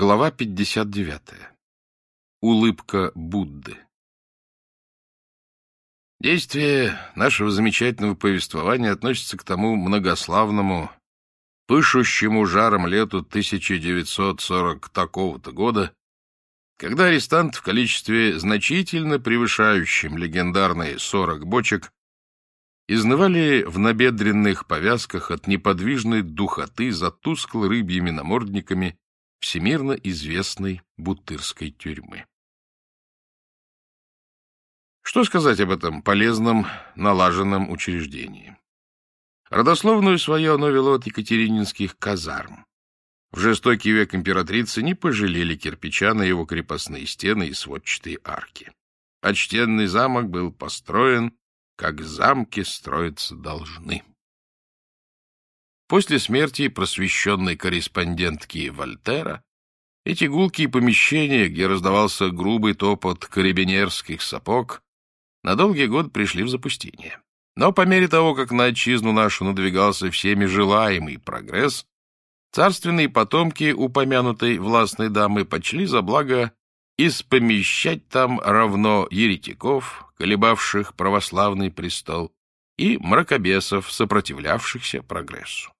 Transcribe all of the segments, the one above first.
Глава 59. Улыбка Будды. Действие нашего замечательного повествования относится к тому многославному, пышущему жаром лету 1940 такого-то года, когда арестант в количестве значительно превышающем легендарные 40 бочек изнывали в набедренных повязках от неподвижной духоты за тускло рыбьими намордниками всемирно известной Бутырской тюрьмы. Что сказать об этом полезном, налаженном учреждении? Родословную свое оно вело от екатерининских казарм. В жестокий век императрицы не пожалели кирпича на его крепостные стены и сводчатые арки. Почтенный замок был построен, как замки строиться должны. После смерти просвещенной корреспондентки Вольтера эти гулкие помещения, где раздавался грубый топот карабинерских сапог, на долгий год пришли в запустение. Но по мере того, как на отчизну нашу надвигался всеми желаемый прогресс, царственные потомки упомянутой властной дамы почли за благо испомещать там равно еретиков, колебавших православный престол, и мракобесов, сопротивлявшихся прогрессу.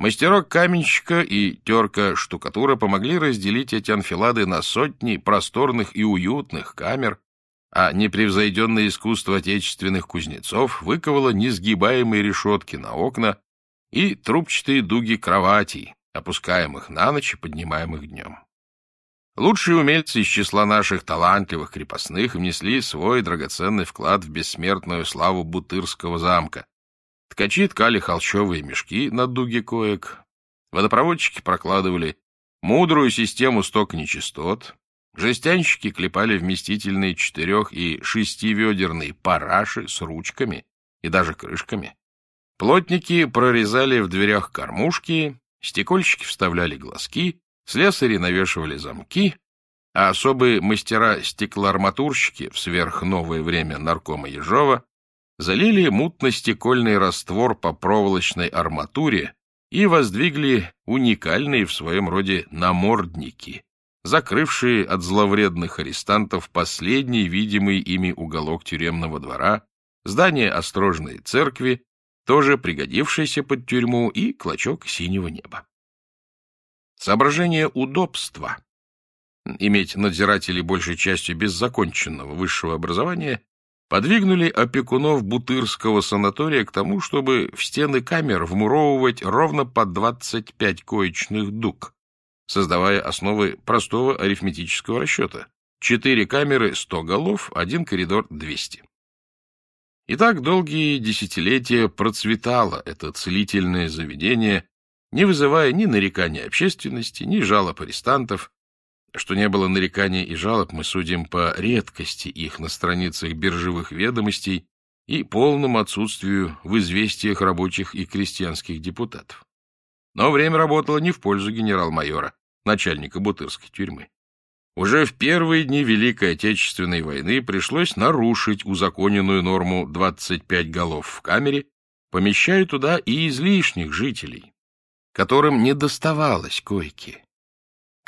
Мастерок каменщика и терка штукатура помогли разделить эти анфилады на сотни просторных и уютных камер, а непревзойденное искусство отечественных кузнецов выковало несгибаемые решетки на окна и трубчатые дуги кроватей, опускаемых на ночь и поднимаемых днем. Лучшие умельцы из числа наших талантливых крепостных внесли свой драгоценный вклад в бессмертную славу Бутырского замка, Ткачи ткали холщовые мешки на дуге коек. Водопроводчики прокладывали мудрую систему сток нечистот. Жестянщики клепали вместительные четырех- и шестиведерные параши с ручками и даже крышками. Плотники прорезали в дверях кормушки, стекольщики вставляли глазки, слесари навешивали замки, а особые мастера-стеклоарматурщики в сверхновое время наркома Ежова залили мутно-стекольный раствор по проволочной арматуре и воздвигли уникальные в своем роде намордники, закрывшие от зловредных арестантов последний видимый ими уголок тюремного двора, здание острожной церкви, тоже пригодившееся под тюрьму, и клочок синего неба. Соображение удобства иметь надзирателей большей частью без законченного высшего образования подвигнули опекунов Бутырского санатория к тому, чтобы в стены камер вмуровывать ровно по 25 коечных дуг, создавая основы простого арифметического расчета. Четыре камеры — 100 голов, один коридор — 200. И так долгие десятилетия процветало это целительное заведение, не вызывая ни нареканий общественности, ни жалоб арестантов, что не было нареканий и жалоб, мы судим по редкости их на страницах биржевых ведомостей и полному отсутствию в известиях рабочих и крестьянских депутатов. Но время работало не в пользу генерал-майора, начальника Бутырской тюрьмы. Уже в первые дни Великой Отечественной войны пришлось нарушить узаконенную норму 25 голов в камере, помещая туда и излишних жителей, которым не доставалось койки.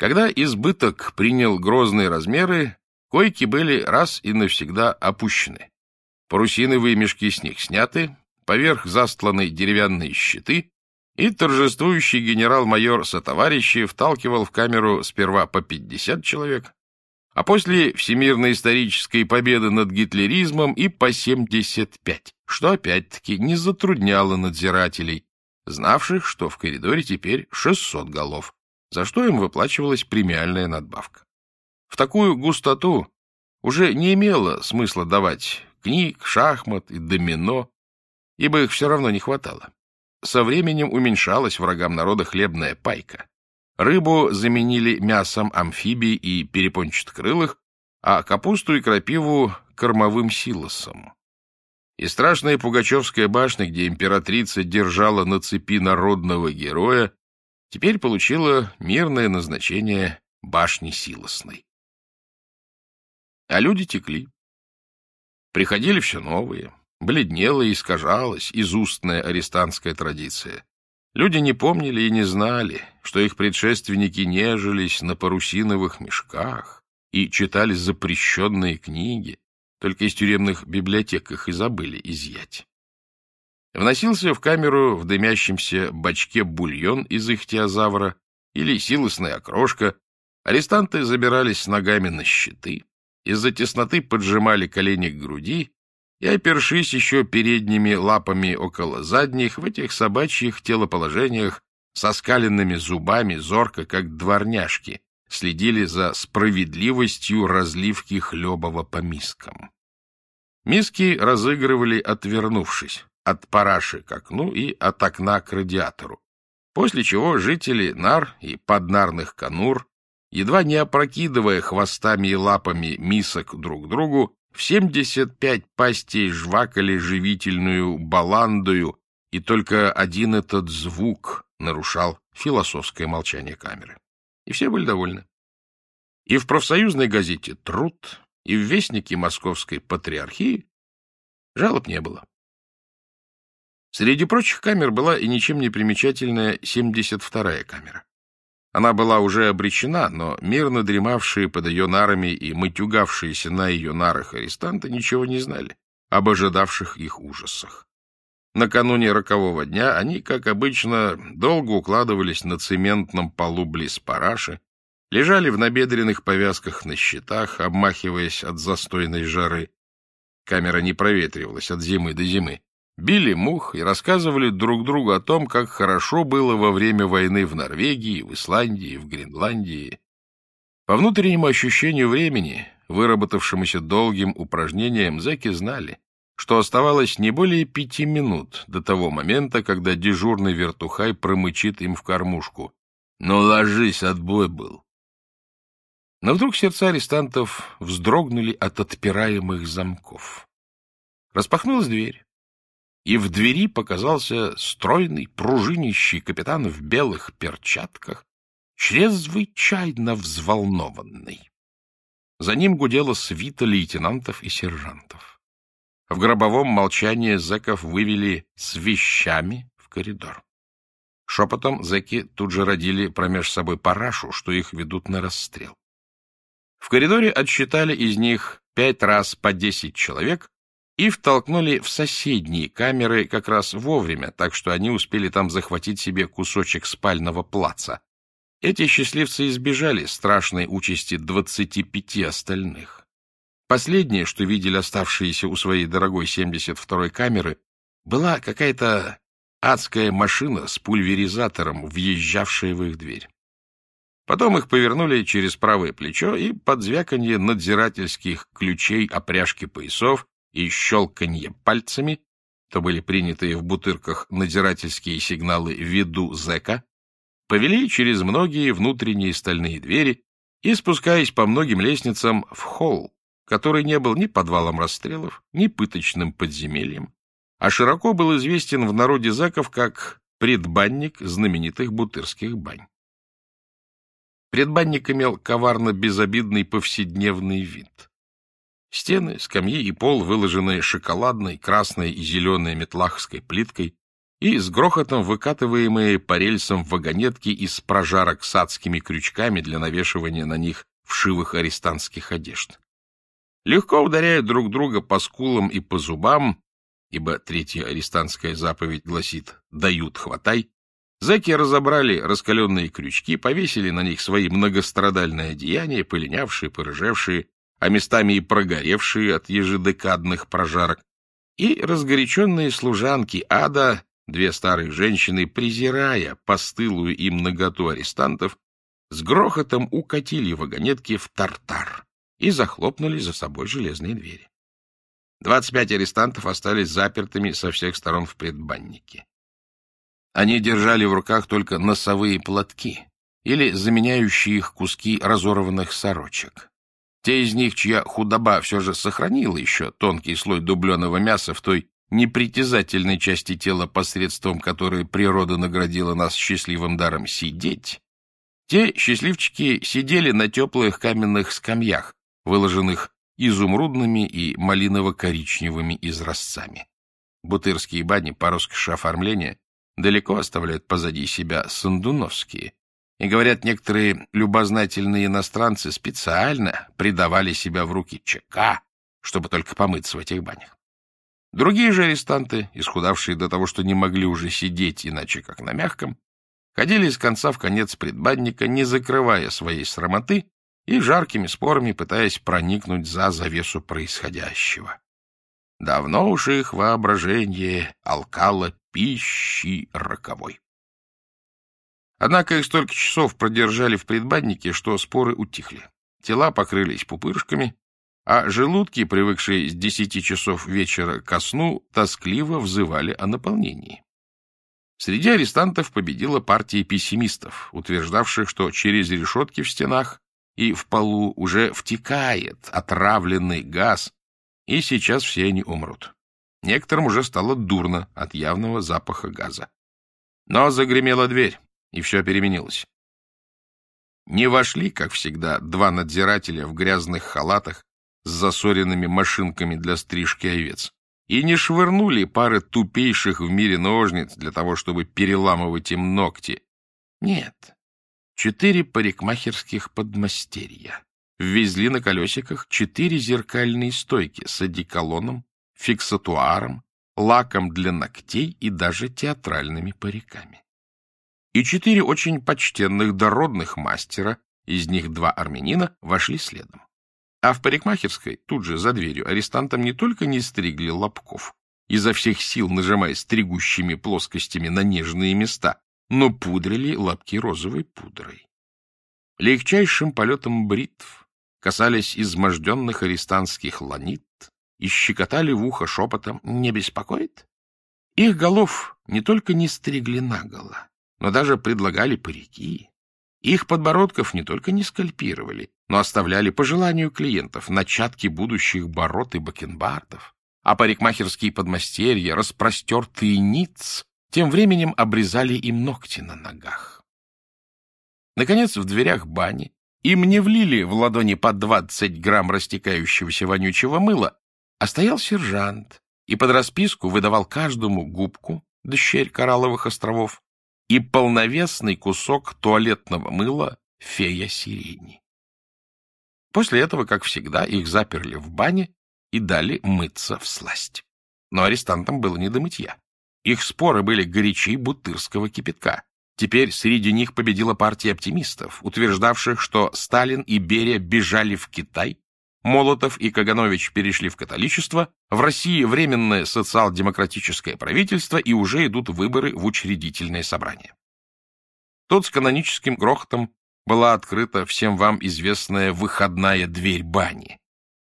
Когда избыток принял грозные размеры, койки были раз и навсегда опущены. Парусиновые мешки с них сняты, поверх застланы деревянные щиты, и торжествующий генерал-майор сотоварищи вталкивал в камеру сперва по 50 человек, а после всемирной исторической победы над гитлеризмом и по 75, что опять-таки не затрудняло надзирателей, знавших, что в коридоре теперь 600 голов, за что им выплачивалась премиальная надбавка. В такую густоту уже не имело смысла давать книг, шахмат и домино, ибо их все равно не хватало. Со временем уменьшалась врагам народа хлебная пайка. Рыбу заменили мясом амфибий и перепончатокрылых, а капусту и крапиву — кормовым силосом. И страшная Пугачевская башня, где императрица держала на цепи народного героя, теперь получила мирное назначение башни Силосной. А люди текли. Приходили все новые, бледнела и искажалась изустная арестантская традиция. Люди не помнили и не знали, что их предшественники нежились на парусиновых мешках и читали запрещенные книги, только из тюремных библиотек их и забыли изъять. Вносился в камеру в дымящемся бачке бульон из ихтиозавра или силосная окрошка, арестанты забирались с ногами на щиты, из-за тесноты поджимали колени к груди и, опершись еще передними лапами около задних, в этих собачьих телоположениях со скаленными зубами, зорко, как дворняжки, следили за справедливостью разливки хлебова по мискам. Миски разыгрывали, отвернувшись, от параши к окну и от окна к радиатору, после чего жители нар и поднарных конур, едва не опрокидывая хвостами и лапами мисок друг другу, в семьдесят пять пастей жвакали живительную баландою, и только один этот звук нарушал философское молчание камеры. И все были довольны. И в профсоюзной газете «Труд», и в Вестнике Московской Патриархии жалоб не было. Среди прочих камер была и ничем не примечательная 72-я камера. Она была уже обречена, но мирно дремавшие под ее нарами и матюгавшиеся на ее нарах арестанты ничего не знали об ожидавших их ужасах. Накануне рокового дня они, как обычно, долго укладывались на цементном полу близ параши, лежали в набедренных повязках на щитах, обмахиваясь от застойной жары. Камера не проветривалась от зимы до зимы били мух и рассказывали друг другу о том, как хорошо было во время войны в Норвегии, в Исландии, в Гренландии. По внутреннему ощущению времени, выработавшемуся долгим упражнением, зэки знали, что оставалось не более пяти минут до того момента, когда дежурный вертухай промычит им в кормушку. «Ну, ложись, отбой был!» Но вдруг сердца арестантов вздрогнули от отпираемых замков. Распахнулась дверь и в двери показался стройный, пружинищий капитан в белых перчатках, чрезвычайно взволнованный. За ним гудела свита лейтенантов и сержантов. В гробовом молчании зэков вывели с вещами в коридор. Шепотом зэки тут же родили промеж собой парашу, что их ведут на расстрел. В коридоре отсчитали из них пять раз по десять человек и втолкнули в соседние камеры как раз вовремя, так что они успели там захватить себе кусочек спального плаца. Эти счастливцы избежали страшной участи двадцати пяти остальных. Последнее, что видели оставшиеся у своей дорогой 72-й камеры, была какая-то адская машина с пульверизатором, въезжавшая в их дверь. Потом их повернули через правое плечо, и под звяканье надзирательских ключей опряжки поясов и щелканье пальцами, то были принятые в бутырках надзирательские сигналы виду зэка, повели через многие внутренние стальные двери и, спускаясь по многим лестницам, в холл, который не был ни подвалом расстрелов, ни пыточным подземельем, а широко был известен в народе зэков как предбанник знаменитых бутырских бань. Предбанник имел коварно-безобидный повседневный вид. Стены, скамьи и пол, выложенные шоколадной, красной и зеленой метлахской плиткой, и с грохотом выкатываемые по рельсам вагонетки из прожарок с адскими крючками для навешивания на них вшивых арестантских одежд. Легко ударяют друг друга по скулам и по зубам, ибо третья арестантская заповедь гласит «дают, хватай», зэки разобрали раскаленные крючки, повесили на них свои многострадальные одеяния, полинявшие, порыжевшие, а местами и прогоревшие от ежедекадных прожарок, и разгоряченные служанки ада, две старые женщины, презирая постылую им наготу арестантов, с грохотом укатили вагонетки в тартар и захлопнули за собой железные двери. Двадцать пять арестантов остались запертыми со всех сторон в предбаннике. Они держали в руках только носовые платки или заменяющие их куски разорванных сорочек. Те из них, чья худоба все же сохранила еще тонкий слой дубленого мяса в той непритязательной части тела, посредством которой природа наградила нас счастливым даром сидеть, те счастливчики сидели на теплых каменных скамьях, выложенных изумрудными и малиново-коричневыми изразцами. Бутырские бани по роскоши оформления далеко оставляют позади себя сандуновские. И, говорят, некоторые любознательные иностранцы специально предавали себя в руки ЧК, чтобы только помыться в этих банях. Другие же арестанты, исхудавшие до того, что не могли уже сидеть иначе как на мягком, ходили из конца в конец предбанника, не закрывая своей срамоты и жаркими спорами пытаясь проникнуть за завесу происходящего. Давно уж их воображение алкало пищи роковой. Однако их столько часов продержали в предбаннике, что споры утихли. Тела покрылись пупырышками, а желудки, привыкшие с десяти часов вечера ко сну, тоскливо взывали о наполнении. Среди арестантов победила партия пессимистов, утверждавших, что через решетки в стенах и в полу уже втекает отравленный газ, и сейчас все они умрут. Некоторым уже стало дурно от явного запаха газа. Но загремела дверь, и все переменилось. Не вошли, как всегда, два надзирателя в грязных халатах с засоренными машинками для стрижки овец, и не швырнули пары тупейших в мире ножниц для того, чтобы переламывать им ногти. Нет, четыре парикмахерских подмастерья ввезли на колесиках четыре зеркальные стойки с одеколоном, фиксатуаром, лаком для ногтей и даже театральными париками. И четыре очень почтенных дородных мастера, из них два армянина, вошли следом. А в парикмахерской, тут же за дверью, арестантам не только не стригли лобков, изо всех сил нажимая стригущими плоскостями на нежные места, но пудрили лобки розовой пудрой. Легчайшим полетом бритв касались изможденных арестантских ланит и щекотали в ухо шепотом «Не беспокоит?». Их голов не только не стригли наголо, но даже предлагали парики. Их подбородков не только не скальпировали, но оставляли по желанию клиентов начатки будущих бород и бакенбардов, а парикмахерские подмастерья, распростертые ниц, тем временем обрезали им ногти на ногах. Наконец, в дверях бани им не влили в ладони по двадцать грамм растекающегося вонючего мыла, а стоял сержант и под расписку выдавал каждому губку, дщерь коралловых островов, и полновесный кусок туалетного мыла фея сирени. После этого, как всегда, их заперли в бане и дали мыться в сласть. Но арестантам было не до мытья. Их споры были горячей бутырского кипятка. Теперь среди них победила партия оптимистов, утверждавших, что Сталин и Берия бежали в Китай, Молотов и Каганович перешли в католичество, в России временное социал-демократическое правительство и уже идут выборы в учредительное собрание. Тут с каноническим грохотом была открыта всем вам известная выходная дверь бани.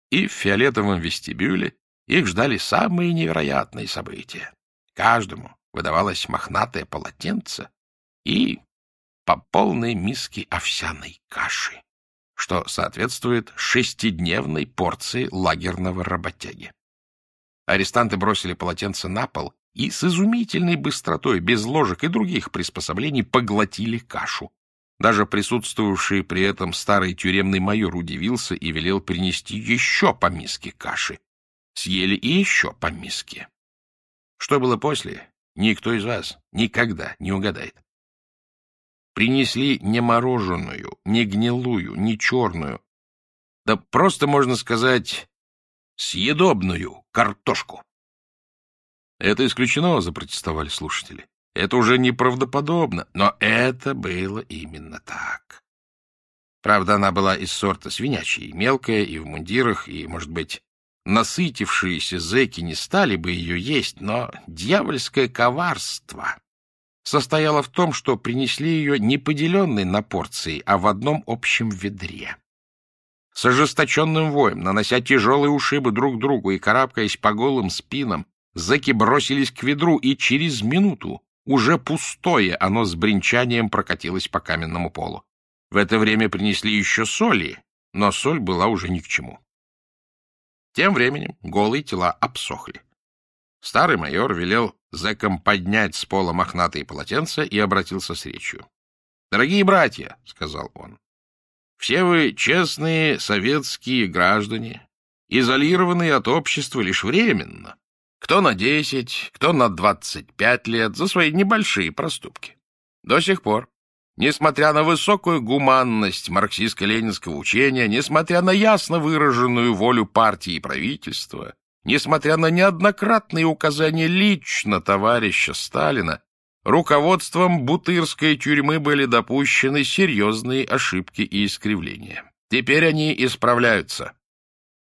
И в фиолетовом вестибюле их ждали самые невероятные события. Каждому выдавалось мохнатое полотенце и по полной миске овсяной каши, что соответствует шестидневной порции лагерного работяги. Арестанты бросили полотенце на пол и с изумительной быстротой, без ложек и других приспособлений, поглотили кашу, даже присутствовавший при этом старый тюремный майор удивился и велел принести еще по миске каши. Съели и еще по миске. Что было после, никто из вас никогда не угадает. Принесли не мороженую, не гнилую, не черную, да просто, можно сказать, съедобную картошку. Это исключено, запротестовали слушатели. Это уже неправдоподобно, но это было именно так. Правда, она была из сорта свинячьей, мелкая и в мундирах, и, может быть, насытившиеся зэки не стали бы ее есть, но дьявольское коварство состояло в том, что принесли ее не поделенной на порции, а в одном общем ведре. С ожесточенным воем, нанося тяжелые ушибы друг другу и карабкаясь по голым спинам, зэки бросились к ведру, и через минуту уже пустое оно с бренчанием прокатилось по каменному полу. В это время принесли еще соли, но соль была уже ни к чему. Тем временем голые тела обсохли. Старый майор велел зэкам поднять с пола мохнатые полотенца и обратился с речью. — Дорогие братья, — сказал он, — все вы честные советские граждане, изолированные от общества лишь временно. Кто на десять, кто на двадцать пять лет за свои небольшие проступки. До сих пор, несмотря на высокую гуманность марксистско-ленинского учения, несмотря на ясно выраженную волю партии и правительства, несмотря на неоднократные указания лично товарища Сталина, руководством Бутырской тюрьмы были допущены серьезные ошибки и искривления. Теперь они исправляются.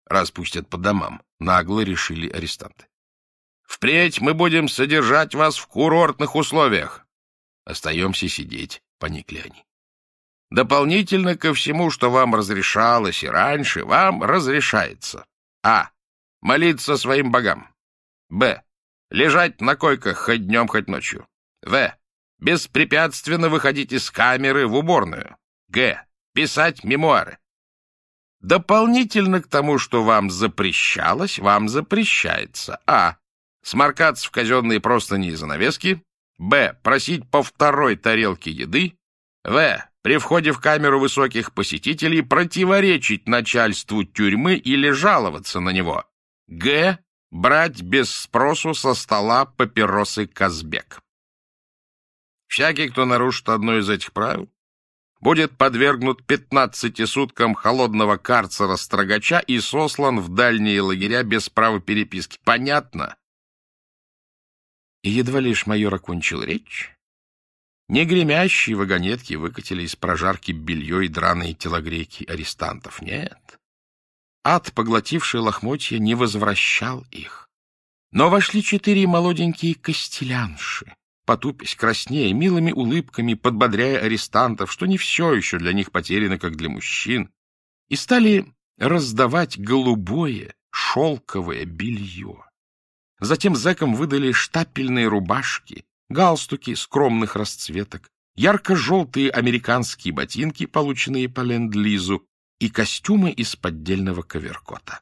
Распустят по домам, нагло решили арестанты. Впредь мы будем содержать вас в курортных условиях. Остаемся сидеть, поникли они. Дополнительно ко всему, что вам разрешалось и раньше, вам разрешается. А. Молиться своим богам. Б. Лежать на койках хоть днем, хоть ночью. В. Беспрепятственно выходить из камеры в уборную. Г. Писать мемуары. Дополнительно к тому, что вам запрещалось, вам запрещается. А. Сморкаться в казенные простыни и занавески. Б. Просить по второй тарелке еды. В. При входе в камеру высоких посетителей противоречить начальству тюрьмы или жаловаться на него. Г. Брать без спросу со стола папиросы Казбек. Всякий, кто нарушит одно из этих правил, будет подвергнут пятнадцати суткам холодного карцера-строгача и сослан в дальние лагеря без права переписки. Понятно? И едва лишь майор окончил речь, негремящие вагонетки выкатили из прожарки белье и драные телогрейки арестантов. Нет, ад, поглотивший лохмотья, не возвращал их. Но вошли четыре молоденькие костелянши, потупясь краснее, милыми улыбками подбодряя арестантов, что не все еще для них потеряно, как для мужчин, и стали раздавать голубое шелковое белье. Затем зэкам выдали штапельные рубашки, галстуки скромных расцветок, ярко-желтые американские ботинки, полученные по ленд-лизу, и костюмы из поддельного коверкота.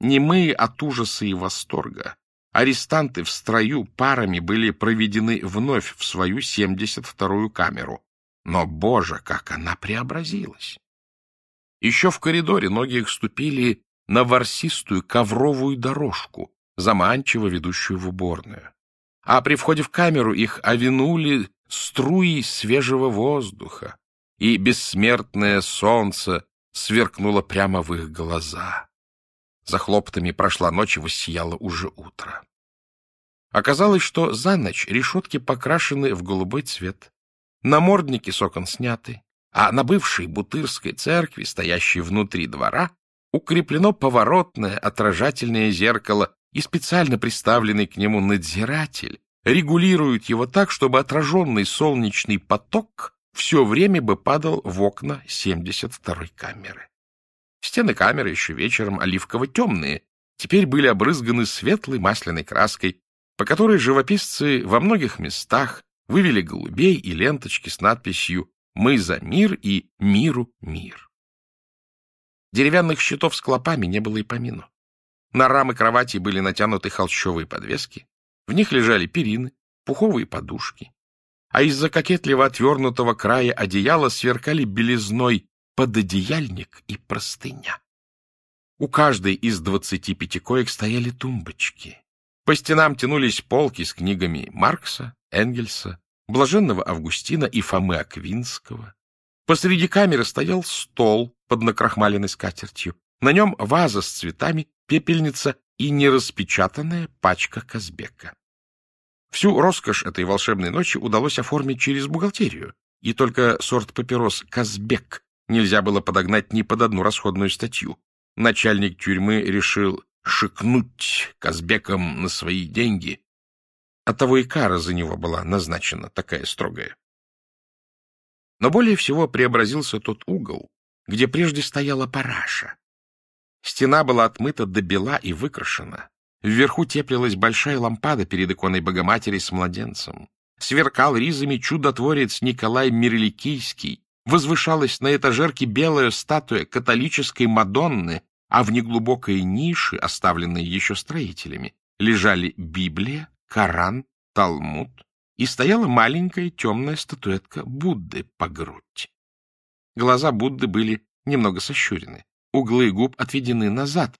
Немые от ужаса и восторга, арестанты в строю парами были проведены вновь в свою 72-ю камеру. Но, боже, как она преобразилась! Еще в коридоре ноги их ступили на ворсистую ковровую дорожку, заманчиво ведущую в уборную. А при входе в камеру их овинули струи свежего воздуха, и бессмертное солнце сверкнуло прямо в их глаза. За хлопотами прошла ночь и воссияло уже утро. Оказалось, что за ночь решетки покрашены в голубой цвет, намордники с окон сняты, а на бывшей Бутырской церкви, стоящей внутри двора, укреплено поворотное отражательное зеркало и специально приставленный к нему надзиратель регулирует его так, чтобы отраженный солнечный поток все время бы падал в окна 72-й камеры. Стены камеры еще вечером оливково-темные, теперь были обрызганы светлой масляной краской, по которой живописцы во многих местах вывели голубей и ленточки с надписью «Мы за мир» и «Миру мир». Деревянных щитов с клопами не было и помину. На рамы кровати были натянуты холщовые подвески, в них лежали перины, пуховые подушки, а из-за кокетливо отвернутого края одеяла сверкали белизной пододеяльник и простыня. У каждой из двадцати пяти коек стояли тумбочки. По стенам тянулись полки с книгами Маркса, Энгельса, Блаженного Августина и Фомы Аквинского. Посреди камеры стоял стол под накрахмаленной скатертью. На нем ваза с цветами пепельница и нераспечатанная пачка Казбека. Всю роскошь этой волшебной ночи удалось оформить через бухгалтерию, и только сорт папирос «Казбек» нельзя было подогнать ни под одну расходную статью. Начальник тюрьмы решил шикнуть Казбеком на свои деньги. Оттого и кара за него была назначена такая строгая. Но более всего преобразился тот угол, где прежде стояла параша, Стена была отмыта до бела и выкрашена. Вверху теплилась большая лампада перед иконой Богоматери с младенцем. Сверкал ризами чудотворец Николай Мирликийский. Возвышалась на этажерке белая статуя католической Мадонны, а в неглубокой нише, оставленной еще строителями, лежали Библия, Коран, Талмуд, и стояла маленькая темная статуэтка Будды по грудь. Глаза Будды были немного сощурены углы губ отведены назад,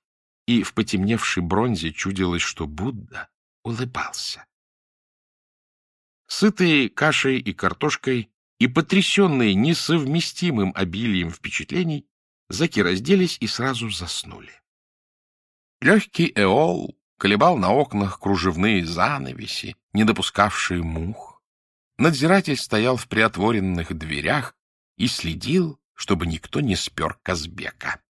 и в потемневшей бронзе чудилось, что Будда улыбался. Сытые кашей и картошкой и потрясенные несовместимым обилием впечатлений, заки разделись и сразу заснули. Легкий эол колебал на окнах кружевные занавеси, не допускавшие мух. Надзиратель стоял в приотворенных дверях и следил, чтобы никто не спер Казбека.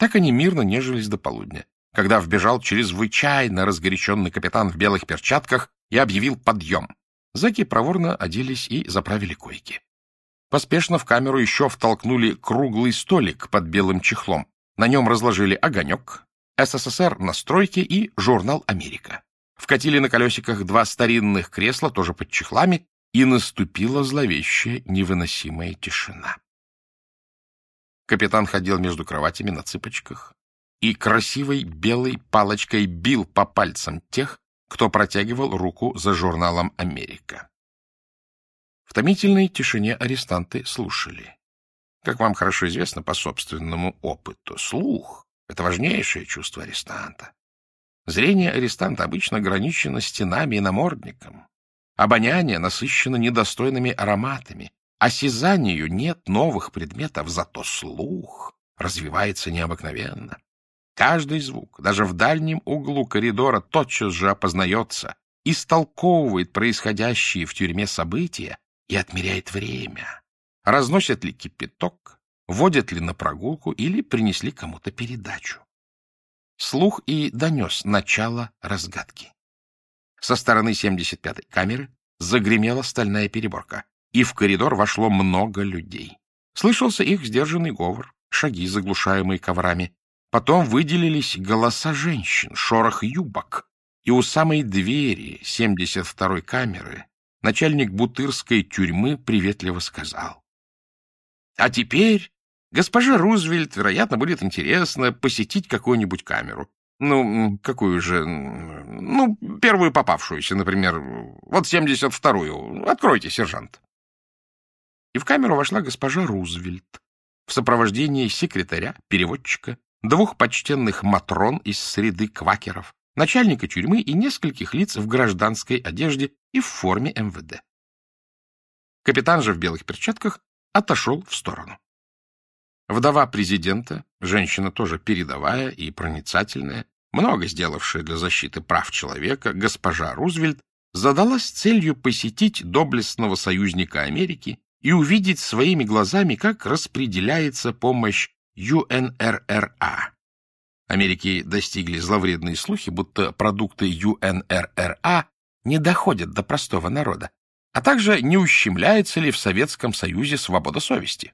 Так они мирно нежились до полудня, когда вбежал чрезвычайно разгоряченный капитан в белых перчатках и объявил подъем. Заки проворно оделись и заправили койки. Поспешно в камеру еще втолкнули круглый столик под белым чехлом. На нем разложили огонек, СССР на стройке и журнал «Америка». Вкатили на колесиках два старинных кресла, тоже под чехлами, и наступила зловещая невыносимая тишина. Капитан ходил между кроватями на цыпочках и красивой белой палочкой бил по пальцам тех, кто протягивал руку за журналом «Америка». В томительной тишине арестанты слушали. Как вам хорошо известно по собственному опыту, слух — это важнейшее чувство арестанта. Зрение арестанта обычно ограничено стенами и намордником. Обоняние насыщено недостойными ароматами, Осязанию нет новых предметов, зато слух развивается необыкновенно. Каждый звук, даже в дальнем углу коридора, тотчас же опознается, истолковывает происходящие в тюрьме события и отмеряет время. Разносят ли кипяток, водят ли на прогулку или принесли кому-то передачу. Слух и донес начало разгадки. Со стороны 75-й камеры загремела стальная переборка и в коридор вошло много людей. Слышался их сдержанный говор, шаги, заглушаемые коврами. Потом выделились голоса женщин, шорох юбок, и у самой двери 72-й камеры начальник бутырской тюрьмы приветливо сказал. — А теперь госпоже Рузвельт, вероятно, будет интересно посетить какую-нибудь камеру. Ну, какую же? Ну, первую попавшуюся, например. Вот 72-ю. Откройте, сержант и в камеру вошла госпожа Рузвельт в сопровождении секретаря, переводчика, двух почтенных матрон из среды квакеров, начальника тюрьмы и нескольких лиц в гражданской одежде и в форме МВД. Капитан же в белых перчатках отошел в сторону. Вдова президента, женщина тоже передовая и проницательная, много сделавшая для защиты прав человека, госпожа Рузвельт, задалась целью посетить доблестного союзника Америки и увидеть своими глазами, как распределяется помощь ЮНРРА. Америки достигли зловредные слухи, будто продукты ЮНРРА не доходят до простого народа, а также не ущемляется ли в Советском Союзе свобода совести.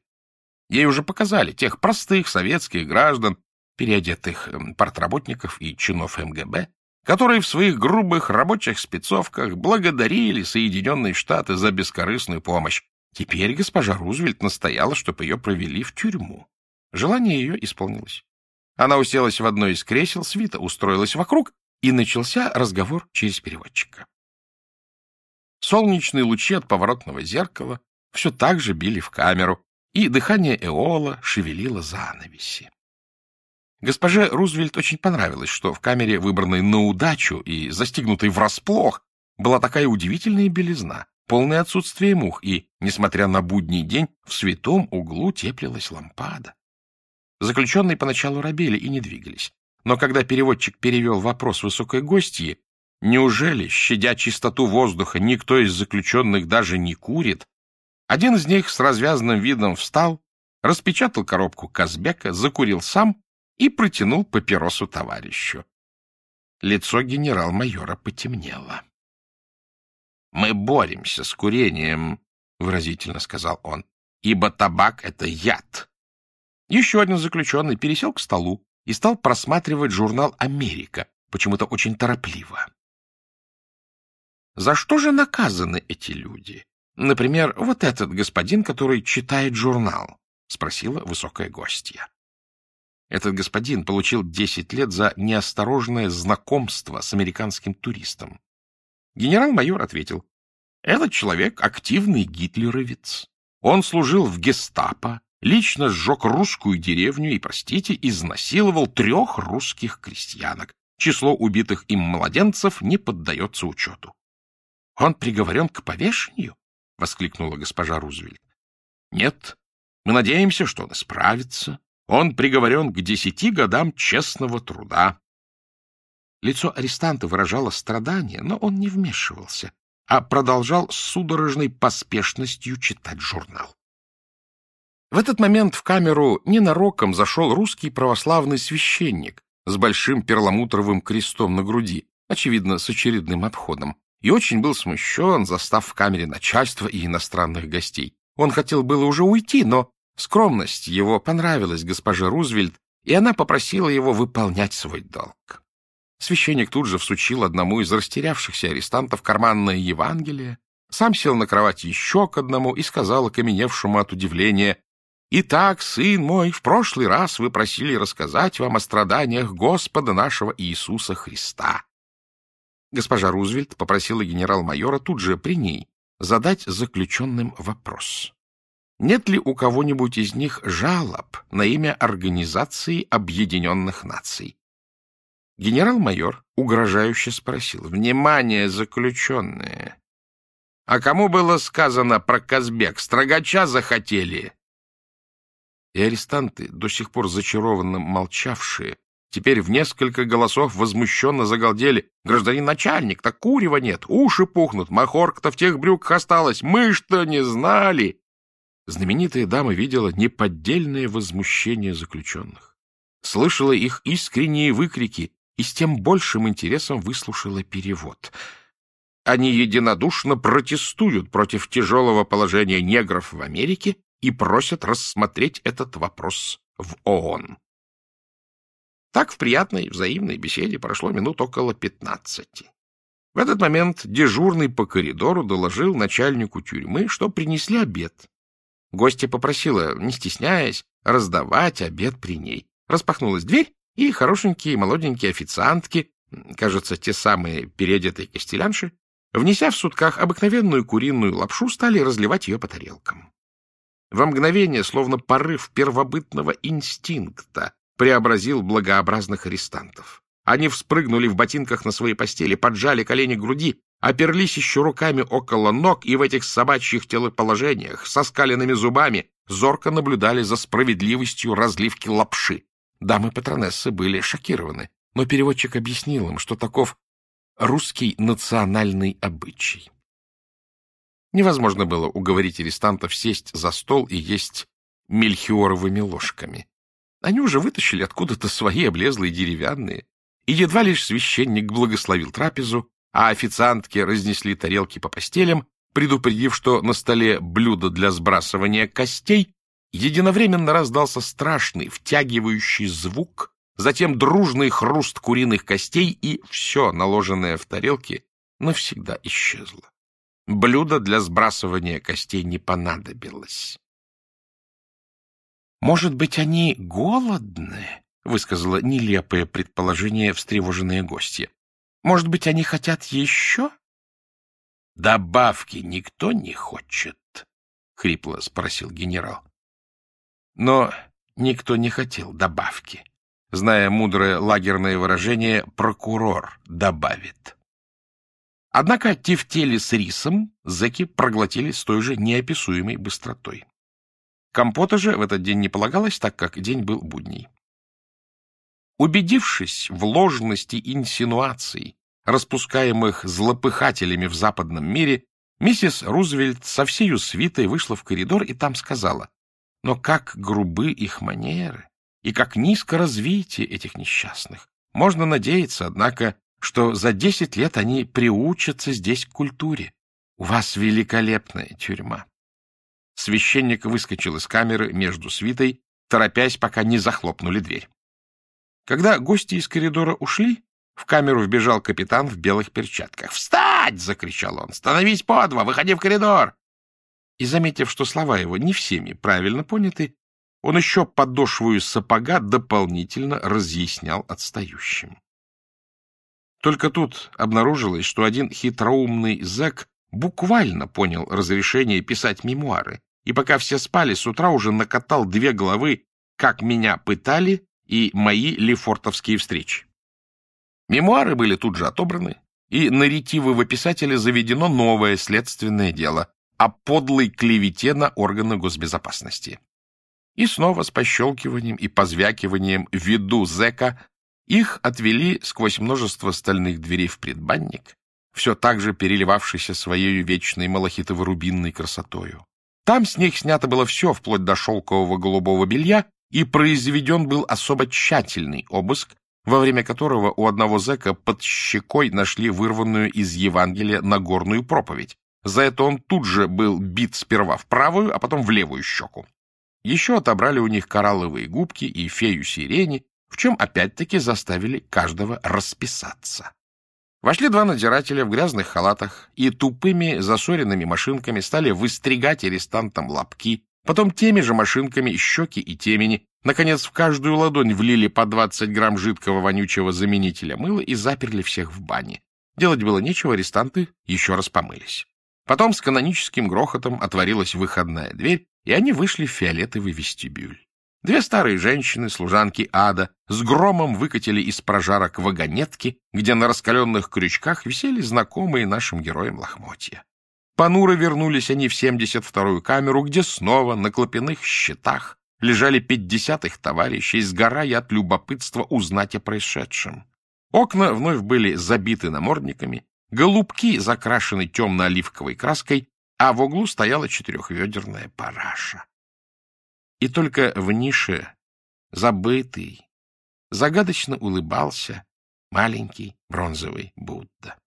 Ей уже показали тех простых советских граждан, переодетых эм, партработников и чинов МГБ, которые в своих грубых рабочих спецовках благодарили Соединенные Штаты за бескорыстную помощь, Теперь госпожа Рузвельт настояла, чтобы ее провели в тюрьму. Желание ее исполнилось. Она уселась в одно из кресел, свита устроилась вокруг, и начался разговор через переводчика. Солнечные лучи от поворотного зеркала все так же били в камеру, и дыхание Эола шевелило занавеси. Госпоже Рузвельт очень понравилось, что в камере, выбранной на удачу и застигнутой врасплох, была такая удивительная белизна полное отсутствие мух, и, несмотря на будний день, в святом углу теплилась лампада. Заключенные поначалу робели и не двигались. Но когда переводчик перевел вопрос высокой гостьи, неужели, щадя чистоту воздуха, никто из заключенных даже не курит, один из них с развязанным видом встал, распечатал коробку Казбека, закурил сам и протянул папиросу товарищу. Лицо генерал-майора потемнело. Мы боремся с курением, — выразительно сказал он, — ибо табак — это яд. Еще один заключенный пересел к столу и стал просматривать журнал «Америка», почему-то очень торопливо. За что же наказаны эти люди? Например, вот этот господин, который читает журнал, — спросила высокая гостья. Этот господин получил десять лет за неосторожное знакомство с американским туристом. Генерал-майор ответил, этот человек активный гитлеровец. Он служил в гестапо лично сжег русскую деревню и, простите, изнасиловал трех русских крестьянок. Число убитых им младенцев не поддается учету. — Он приговорен к повешению? — воскликнула госпожа Рузвельт. — Нет, мы надеемся, что он исправится. Он приговорен к десяти годам честного труда. Лицо арестанта выражало страдание, но он не вмешивался, а продолжал с судорожной поспешностью читать журнал. В этот момент в камеру ненароком зашел русский православный священник с большим перламутровым крестом на груди, очевидно, с очередным обходом, и очень был смущен, застав в камере начальство и иностранных гостей. Он хотел было уже уйти, но скромность его понравилась госпоже Рузвельт, и она попросила его выполнять свой долг. Священник тут же всучил одному из растерявшихся арестантов карманное Евангелие, сам сел на кровать еще к одному и сказал окаменевшему от удивления, «Итак, сын мой, в прошлый раз вы просили рассказать вам о страданиях Господа нашего Иисуса Христа». Госпожа Рузвельт попросила генерал-майора тут же при ней задать заключенным вопрос. Нет ли у кого-нибудь из них жалоб на имя Организации Объединенных Наций? Генерал-майор угрожающе спросил. «Внимание, заключенные! А кому было сказано про Казбек? Строгача захотели?» И арестанты, до сих пор зачарованно молчавшие, теперь в несколько голосов возмущенно загалдели. «Гражданин начальник, так курева нет, уши пухнут, махорка-то в тех брюках осталась, мы что не знали!» Знаменитая дама видела неподдельное возмущение заключенных, слышала их искренние выкрики и с тем большим интересом выслушала перевод. Они единодушно протестуют против тяжелого положения негров в Америке и просят рассмотреть этот вопрос в ООН. Так в приятной взаимной беседе прошло минут около пятнадцати. В этот момент дежурный по коридору доложил начальнику тюрьмы, что принесли обед. Гостья попросила, не стесняясь, раздавать обед при ней. Распахнулась дверь, и хорошенькие молоденькие официантки, кажется, те самые переодетые костелянши, внеся в сутках обыкновенную куриную лапшу, стали разливать ее по тарелкам. Во мгновение, словно порыв первобытного инстинкта, преобразил благообразных арестантов. Они вспрыгнули в ботинках на свои постели, поджали колени к груди, оперлись еще руками около ног и в этих собачьих телоположениях со скаленными зубами зорко наблюдали за справедливостью разливки лапши. Дамы-патронессы были шокированы, но переводчик объяснил им, что таков русский национальный обычай. Невозможно было уговорить арестантов сесть за стол и есть мельхиоровыми ложками. Они уже вытащили откуда-то свои облезлые деревянные, и едва лишь священник благословил трапезу, а официантки разнесли тарелки по постелям, предупредив, что на столе блюдо для сбрасывания костей, единовременно раздался страшный, втягивающий звук, затем дружный хруст куриных костей, и все, наложенное в тарелки, навсегда исчезло. Блюдо для сбрасывания костей не понадобилось. «Может быть, они голодны?» — высказала нелепое предположение встревоженные гости. «Может быть, они хотят еще?» «Добавки никто не хочет?» — хрипло спросил генерал. Но никто не хотел добавки. Зная мудрое лагерное выражение, прокурор добавит. Однако тефтели с рисом зэки проглотили с той же неописуемой быстротой. Компота же в этот день не полагалось, так как день был будний. Убедившись в ложности инсинуаций, распускаемых злопыхателями в западном мире, миссис Рузвельт со всею свитой вышла в коридор и там сказала, но как грубы их манеры и как низко развитие этих несчастных. Можно надеяться, однако, что за десять лет они приучатся здесь к культуре. У вас великолепная тюрьма. Священник выскочил из камеры между свитой, торопясь, пока не захлопнули дверь. Когда гости из коридора ушли, в камеру вбежал капитан в белых перчатках. «Встать!» — закричал он. «Становись по два! Выходи в коридор!» И, заметив, что слова его не всеми правильно поняты, он еще подошвую сапога дополнительно разъяснял отстающим. Только тут обнаружилось, что один хитроумный зэк буквально понял разрешение писать мемуары и пока все спали, с утра уже накатал две главы «Как меня пытали» и «Мои лефортовские встречи». Мемуары были тут же отобраны, и на ретивого писателя заведено новое следственное дело о подлой клевете на органы госбезопасности. И снова с пощелкиванием и позвякиванием виду зэка их отвели сквозь множество стальных дверей в предбанник, все так же переливавшийся своей вечной малахитово-рубинной красотою. Там с них снято было все, вплоть до шелкового голубого белья, и произведен был особо тщательный обыск, во время которого у одного зэка под щекой нашли вырванную из Евангелия Нагорную проповедь. За это он тут же был бит сперва в правую, а потом в левую щеку. Еще отобрали у них коралловые губки и фею сирени, в чем опять-таки заставили каждого расписаться. Вошли два надзирателя в грязных халатах и тупыми засоренными машинками стали выстригать арестантам лапки, потом теми же машинками щеки и темени, наконец в каждую ладонь влили по 20 грамм жидкого вонючего заменителя мыла и заперли всех в бане. Делать было нечего, арестанты еще раз помылись. Потом с каноническим грохотом отворилась выходная дверь, и они вышли в фиолетовый вестибюль. Две старые женщины, служанки ада, с громом выкатили из прожарок вагонетки, где на раскаленных крючках висели знакомые нашим героям лохмотья. Понуро вернулись они в 72-ю камеру, где снова на клопяных щитах лежали 50 их товарищей, сгорая от любопытства узнать о происшедшем. Окна вновь были забиты намордниками, голубки закрашены темно-оливковой краской, а в углу стояла четырехведерная параша. И только в нише, забытый, загадочно улыбался маленький бронзовый Будда.